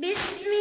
Mystery.